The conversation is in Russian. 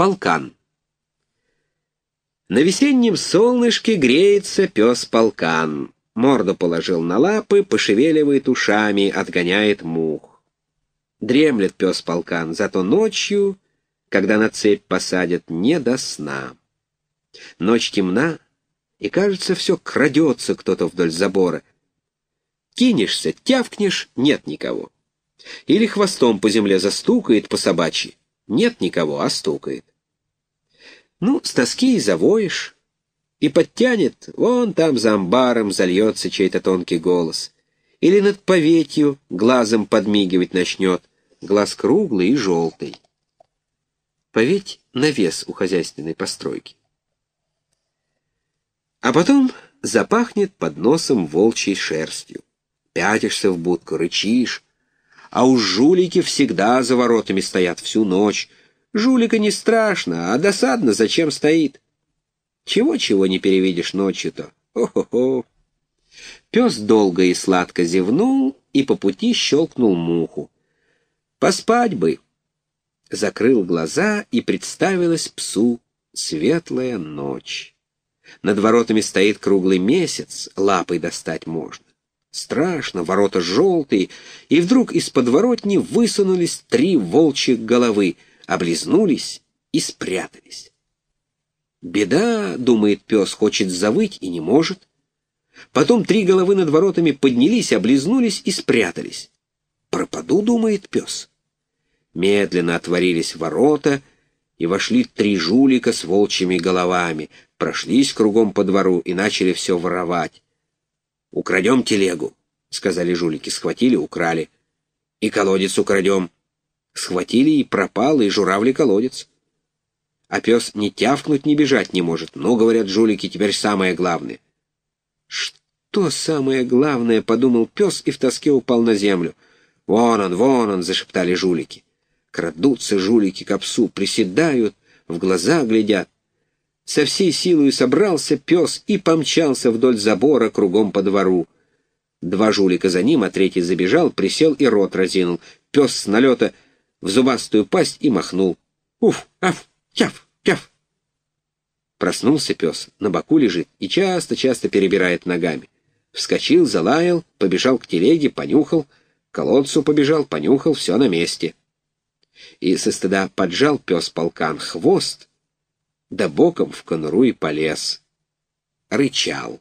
Полкан. На весеннем солнышке греется пес-полкан. Морду положил на лапы, пошевеливает ушами, отгоняет мух. Дремлет пес-полкан, зато ночью, когда на цепь посадят, не до сна. Ночь темна, и, кажется, все крадется кто-то вдоль забора. Кинешься, тявкнешь — нет никого. Или хвостом по земле застукает по собачьи. Нет никого, а стукает. Ну, с тоски и завоешь. И подтянет, вон там за амбаром зальется чей-то тонкий голос. Или над поветью глазом подмигивать начнет. Глаз круглый и желтый. Поветь — навес у хозяйственной постройки. А потом запахнет под носом волчьей шерстью. Пятишься в будку, рычишь, а уж жулики всегда за воротами стоят всю ночь. Жулика не страшно, а досадно, зачем стоит. Чего-чего не перевидишь ночью-то. О-хо-хо. Пес долго и сладко зевнул и по пути щелкнул муху. Поспать бы. Закрыл глаза и представилась псу светлая ночь. Над воротами стоит круглый месяц, лапой достать можно. Страшно, ворота желтые, и вдруг из подворотни высунулись три волчьих головы, облизнулись и спрятались. Беда, думает пес, хочет завыть и не может. Потом три головы над воротами поднялись, облизнулись и спрятались. Пропаду, думает пес. Медленно отворились ворота, и вошли три жулика с волчьими головами, прошлись кругом по двору и начали все воровать. «Украдем телегу», — сказали жулики, схватили, украли. «И колодец украдем». Схватили и пропал, и журавли колодец. А пес ни тявкнуть, ни бежать не может. Ну, говорят жулики, теперь самое главное. «Что самое главное?» — подумал пес и в тоске упал на землю. «Вон он, вон он!» — зашептали жулики. Крадутся жулики к псу, приседают, в глаза глядят. Со всей силой собрался пес и помчался вдоль забора кругом по двору. Два жулика за ним, а третий забежал, присел и рот разинул. Пес с налета в зубастую пасть и махнул. «Уф! Аф! Тяф! Тяф!» Проснулся пес, на боку лежит и часто-часто перебирает ногами. Вскочил, залаял, побежал к телеге, понюхал, к колодцу побежал, понюхал, все на месте. И со стыда поджал пес полкан хвост, да боком в конуру и полез. Рычал.